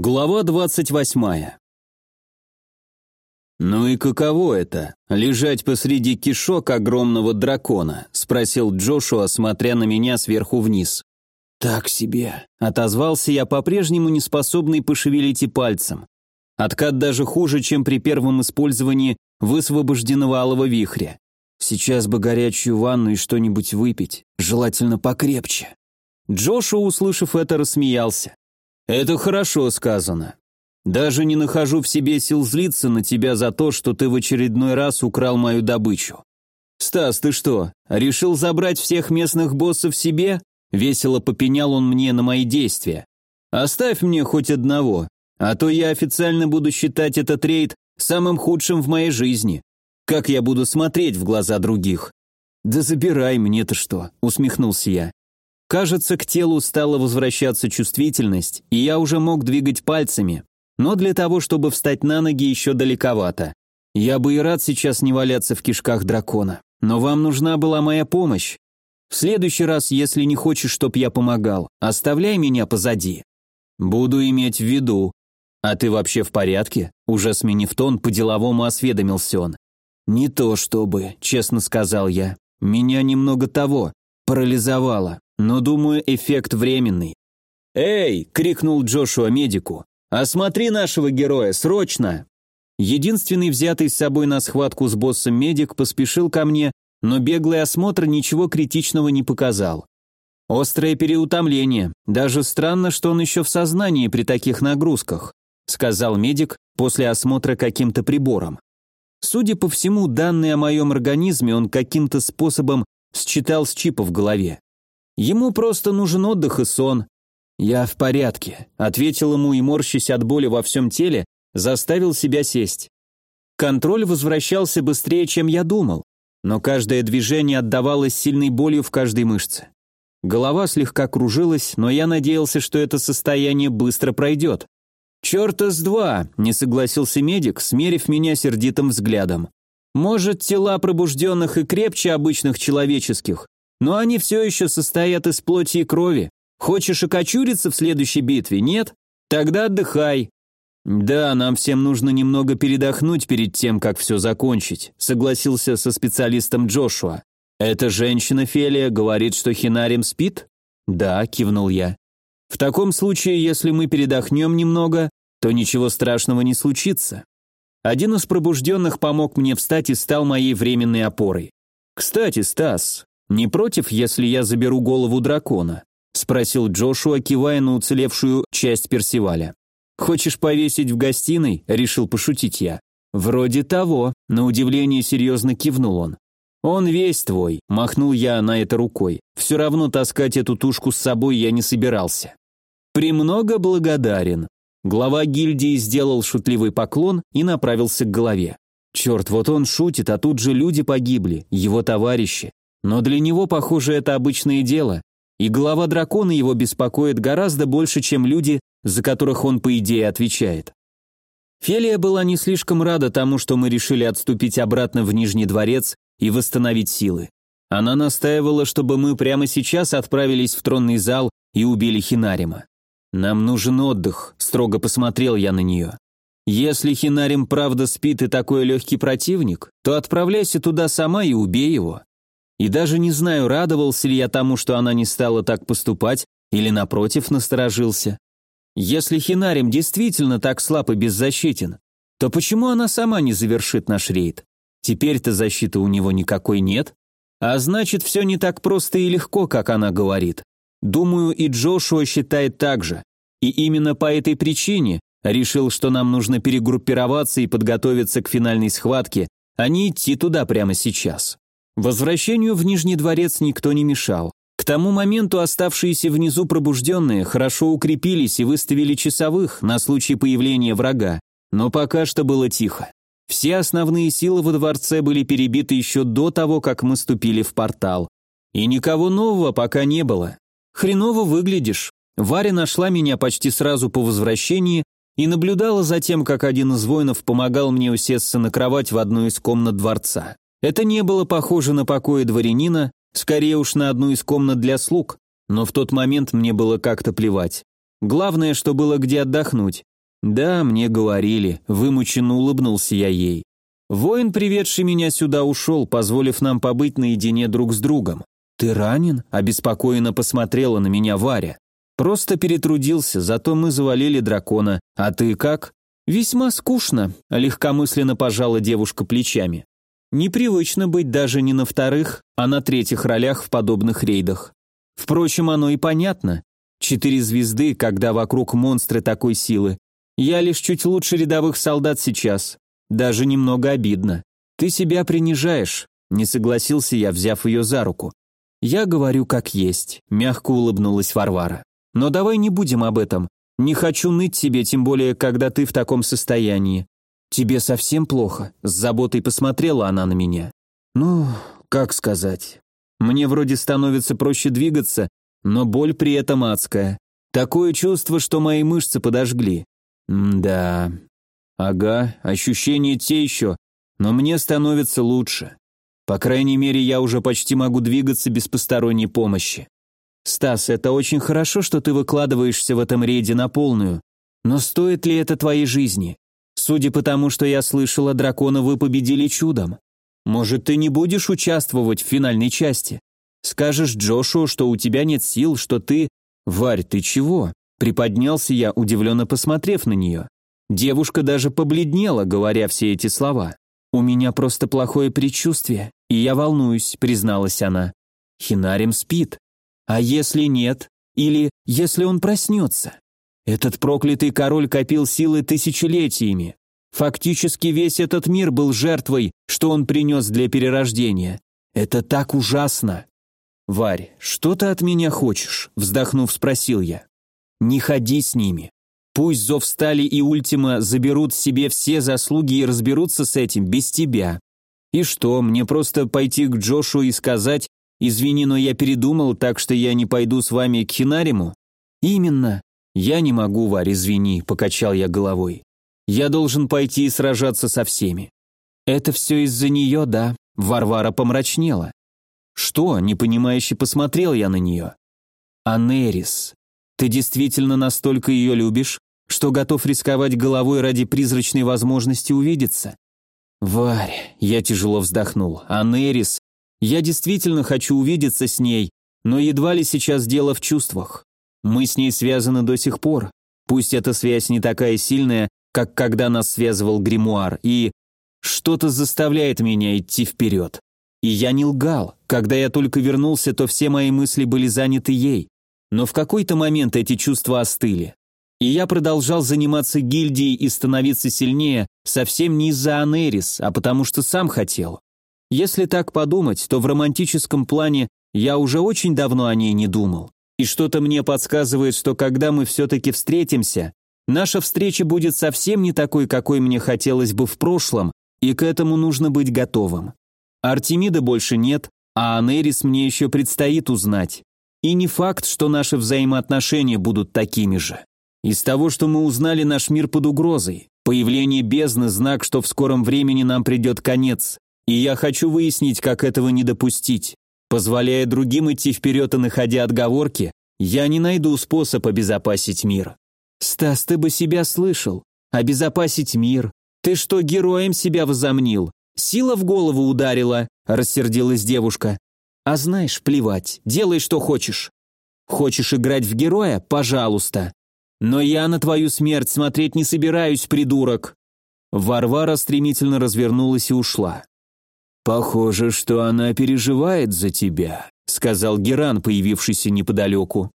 Глава двадцать восьмая. «Ну и каково это, лежать посреди кишок огромного дракона?» — спросил Джошуа, смотря на меня сверху вниз. «Так себе», — отозвался я, по-прежнему не способный пошевелить и пальцем. Откат даже хуже, чем при первом использовании высвобожденного алого вихря. Сейчас бы горячую ванну и что-нибудь выпить, желательно покрепче. Джошуа, услышав это, рассмеялся. «Это хорошо сказано. Даже не нахожу в себе сил злиться на тебя за то, что ты в очередной раз украл мою добычу. Стас, ты что, решил забрать всех местных боссов себе?» Весело попенял он мне на мои действия. «Оставь мне хоть одного, а то я официально буду считать этот рейд самым худшим в моей жизни. Как я буду смотреть в глаза других?» «Да забирай, мне-то что», — усмехнулся я. Кажется, к телу стала возвращаться чувствительность, и я уже мог двигать пальцами, но для того, чтобы встать на ноги, еще далековато. Я бы и рад сейчас не валяться в кишках дракона, но вам нужна была моя помощь. В следующий раз, если не хочешь, чтоб я помогал, оставляй меня позади. Буду иметь в виду. А ты вообще в порядке? Уже сменив тон, по-деловому осведомился он. Не то чтобы, честно сказал я. Меня немного того, парализовало но, думаю, эффект временный. «Эй!» — крикнул Джошуа медику. «Осмотри нашего героя, срочно!» Единственный взятый с собой на схватку с боссом медик поспешил ко мне, но беглый осмотр ничего критичного не показал. «Острое переутомление. Даже странно, что он еще в сознании при таких нагрузках», сказал медик после осмотра каким-то прибором. Судя по всему, данные о моем организме он каким-то способом считал с чипа в голове. Ему просто нужен отдых и сон. Я в порядке, ответил ему и морщась от боли во всем теле, заставил себя сесть. Контроль возвращался быстрее, чем я думал, но каждое движение отдавалось сильной болью в каждой мышце. Голова слегка кружилась, но я надеялся, что это состояние быстро пройдет. «Черта с два!» – не согласился медик, смерив меня сердитым взглядом. «Может, тела пробужденных и крепче обычных человеческих, но они все еще состоят из плоти и крови. Хочешь окочуриться в следующей битве, нет? Тогда отдыхай. Да, нам всем нужно немного передохнуть перед тем, как все закончить, согласился со специалистом Джошуа. Эта женщина Фелия говорит, что Хинарим спит? Да, кивнул я. В таком случае, если мы передохнем немного, то ничего страшного не случится. Один из пробужденных помог мне встать и стал моей временной опорой. Кстати, Стас, «Не против, если я заберу голову дракона?» — спросил Джошуа, кивая на уцелевшую часть Персиваля. «Хочешь повесить в гостиной?» — решил пошутить я. «Вроде того», — на удивление серьезно кивнул он. «Он весь твой», — махнул я на это рукой. «Все равно таскать эту тушку с собой я не собирался». «Премного благодарен». Глава гильдии сделал шутливый поклон и направился к голове. Черт, вот он шутит, а тут же люди погибли, его товарищи. Но для него, похоже, это обычное дело, и голова дракона его беспокоит гораздо больше, чем люди, за которых он, по идее, отвечает. Фелия была не слишком рада тому, что мы решили отступить обратно в Нижний дворец и восстановить силы. Она настаивала, чтобы мы прямо сейчас отправились в тронный зал и убили Хинарима. «Нам нужен отдых», — строго посмотрел я на нее. «Если Хинарим правда спит и такой легкий противник, то отправляйся туда сама и убей его. И даже не знаю, радовался ли я тому, что она не стала так поступать, или напротив насторожился. Если Хинарим действительно так слаб и беззащитен, то почему она сама не завершит наш рейд? Теперь-то защиты у него никакой нет. А значит, все не так просто и легко, как она говорит. Думаю, и Джошуа считает так же. И именно по этой причине решил, что нам нужно перегруппироваться и подготовиться к финальной схватке, а не идти туда прямо сейчас. Возвращению в Нижний дворец никто не мешал. К тому моменту оставшиеся внизу пробужденные хорошо укрепились и выставили часовых на случай появления врага, но пока что было тихо. Все основные силы во дворце были перебиты еще до того, как мы ступили в портал. И никого нового пока не было. Хреново выглядишь. Варя нашла меня почти сразу по возвращении и наблюдала за тем, как один из воинов помогал мне усесться на кровать в одну из комнат дворца. Это не было похоже на покои дворянина, скорее уж на одну из комнат для слуг, но в тот момент мне было как-то плевать. Главное, что было где отдохнуть, Да, мне говорили, вымученно улыбнулся я ей. Воин, приведший меня сюда, ушел, позволив нам побыть наедине друг с другом. «Ты ранен?» – обеспокоенно посмотрела на меня Варя. «Просто перетрудился, зато мы завалили дракона. А ты как?» «Весьма скучно», – легкомысленно пожала девушка плечами. «Непривычно быть даже не на вторых, а на третьих ролях в подобных рейдах. Впрочем, оно и понятно. Четыре звезды, когда вокруг монстры такой силы. Я лишь чуть лучше рядовых солдат сейчас. Даже немного обидно. Ты себя принижаешь, не согласился я, взяв ее за руку. Я говорю как есть, мягко улыбнулась Варвара. Но давай не будем об этом. Не хочу ныть тебе, тем более, когда ты в таком состоянии. Тебе совсем плохо? С заботой посмотрела она на меня. Ну, как сказать. Мне вроде становится проще двигаться, но боль при этом адская. Такое чувство, что мои мышцы подожгли. Да. Ага, ощущения те еще, но мне становится лучше. По крайней мере, я уже почти могу двигаться без посторонней помощи. Стас, это очень хорошо, что ты выкладываешься в этом рейде на полную, но стоит ли это твоей жизни? Судя по тому, что я слышала, дракона вы победили чудом. Может, ты не будешь участвовать в финальной части? Скажешь Джошу, что у тебя нет сил, что ты... Варь, ты чего? Приподнялся я, удивленно посмотрев на нее. Девушка даже побледнела, говоря все эти слова. «У меня просто плохое предчувствие, и я волнуюсь», — призналась она. «Хинарим спит. А если нет? Или если он проснется? Этот проклятый король копил силы тысячелетиями. Фактически весь этот мир был жертвой, что он принес для перерождения. Это так ужасно. «Варь, что ты от меня хочешь?» – вздохнув, спросил я. «Не ходи с ними. Пусть Зов Стали и Ультима заберут себе все заслуги и разберутся с этим без тебя. И что, мне просто пойти к Джошу и сказать, «Извини, но я передумал, так что я не пойду с вами к Хинариму?» «Именно. Я не могу, Варь, извини», – покачал я головой. «Я должен пойти и сражаться со всеми». «Это все из-за нее, да?» Варвара помрачнела. «Что?» – непонимающе посмотрел я на нее. «Анерис, ты действительно настолько ее любишь, что готов рисковать головой ради призрачной возможности увидеться?» «Варь», – я тяжело вздохнул, – «Анерис, я действительно хочу увидеться с ней, но едва ли сейчас дело в чувствах. Мы с ней связаны до сих пор, пусть эта связь не такая сильная, как когда нас связывал гримуар, и что-то заставляет меня идти вперед. И я не лгал. Когда я только вернулся, то все мои мысли были заняты ей. Но в какой-то момент эти чувства остыли. И я продолжал заниматься гильдией и становиться сильнее совсем не из-за Анерис, а потому что сам хотел. Если так подумать, то в романтическом плане я уже очень давно о ней не думал. И что-то мне подсказывает, что когда мы все-таки встретимся, наша встреча будет совсем не такой, какой мне хотелось бы в прошлом, и к этому нужно быть готовым. Артемида больше нет, а Анерис мне еще предстоит узнать. И не факт, что наши взаимоотношения будут такими же. Из того, что мы узнали, наш мир под угрозой. Появление бездны – знак, что в скором времени нам придет конец. И я хочу выяснить, как этого не допустить. Позволяя другим идти вперед и находя отговорки, я не найду способ обезопасить мир. Стас, ты бы себя слышал. Обезопасить мир. Ты что, героем себя возомнил? Сила в голову ударила, рассердилась девушка. А знаешь, плевать, делай, что хочешь. Хочешь играть в героя? Пожалуйста. Но я на твою смерть смотреть не собираюсь, придурок. Варвара стремительно развернулась и ушла. «Похоже, что она переживает за тебя», — сказал Геран, появившийся неподалеку.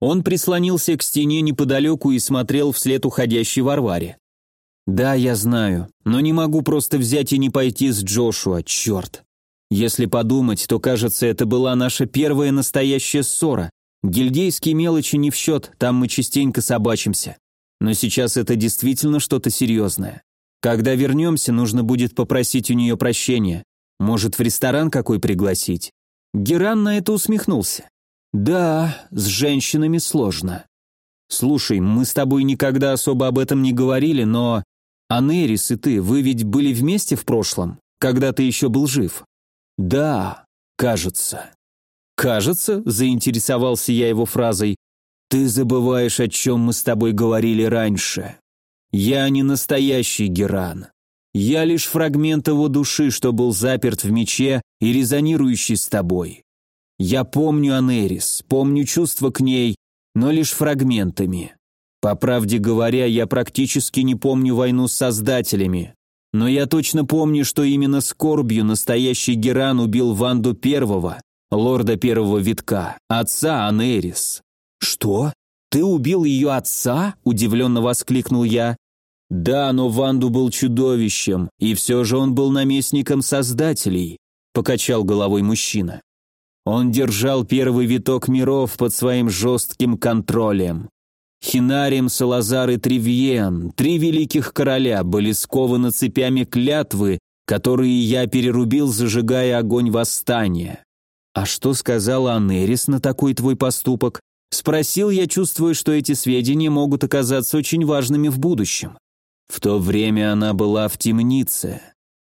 Он прислонился к стене неподалеку и смотрел вслед уходящей Варваре. Да, я знаю, но не могу просто взять и не пойти с Джошуа, черт. Если подумать, то кажется, это была наша первая настоящая ссора. Гильдейские мелочи не в счет, там мы частенько собачимся. Но сейчас это действительно что-то серьезное. Когда вернемся, нужно будет попросить у нее прощения. Может, в ресторан какой пригласить? Геран на это усмехнулся. Да, с женщинами сложно. Слушай, мы с тобой никогда особо об этом не говорили, но а Нерис и ты, вы ведь были вместе в прошлом, когда ты еще был жив? Да, кажется. Кажется, заинтересовался я его фразой. Ты забываешь, о чем мы с тобой говорили раньше. Я не настоящий Геран. Я лишь фрагмент его души, что был заперт в мече и резонирующий с тобой. Я помню Анерис, помню чувства к ней, но лишь фрагментами. По правде говоря, я практически не помню войну с создателями. Но я точно помню, что именно скорбью настоящий Геран убил Ванду Первого, лорда Первого Витка, отца Анерис. «Что? Ты убил ее отца?» – удивленно воскликнул я. «Да, но Ванду был чудовищем, и все же он был наместником создателей», – покачал головой мужчина. Он держал первый виток миров под своим жестким контролем. Хинарим, Салазар и Тривьен, три великих короля, были скованы цепями клятвы, которые я перерубил, зажигая огонь восстания. А что сказала Анерис на такой твой поступок? Спросил я, чувствуя, что эти сведения могут оказаться очень важными в будущем. В то время она была в темнице.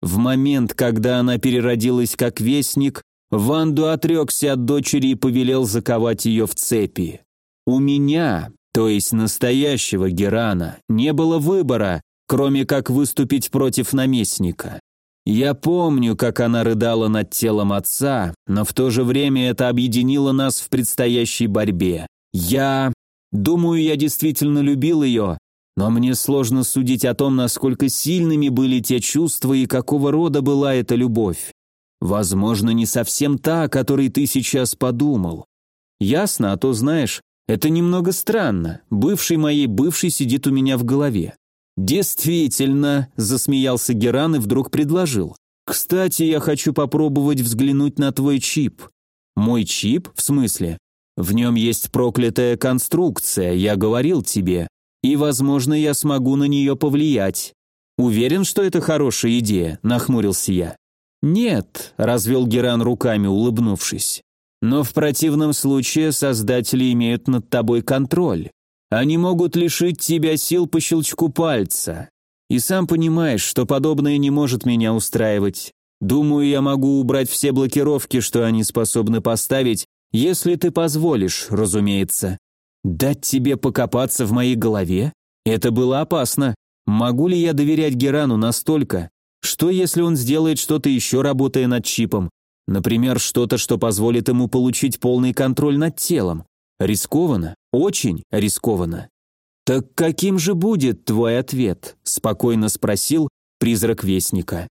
В момент, когда она переродилась как вестник, Ванду отрекся от дочери и повелел заковать ее в цепи. У меня, то есть настоящего Герана, не было выбора, кроме как выступить против наместника. Я помню, как она рыдала над телом отца, но в то же время это объединило нас в предстоящей борьбе. Я... Думаю, я действительно любил ее, но мне сложно судить о том, насколько сильными были те чувства и какого рода была эта любовь. Возможно, не совсем та, о которой ты сейчас подумал. Ясно, а то знаешь, это немного странно. Бывший моей бывший сидит у меня в голове. Действительно, засмеялся Геран и вдруг предложил. Кстати, я хочу попробовать взглянуть на твой чип. Мой чип? В смысле? В нем есть проклятая конструкция, я говорил тебе. И, возможно, я смогу на нее повлиять. Уверен, что это хорошая идея, нахмурился я. Нет, развел Геран руками, улыбнувшись. Но в противном случае создатели имеют над тобой контроль. Они могут лишить тебя сил по щелчку пальца. И сам понимаешь, что подобное не может меня устраивать. Думаю, я могу убрать все блокировки, что они способны поставить, если ты позволишь, разумеется. Дать тебе покопаться в моей голове? Это было опасно. Могу ли я доверять Герану настолько? Что, если он сделает что-то еще, работая над чипом? Например, что-то, что позволит ему получить полный контроль над телом. Рискованно, очень рискованно. «Так каким же будет твой ответ?» – спокойно спросил призрак Вестника.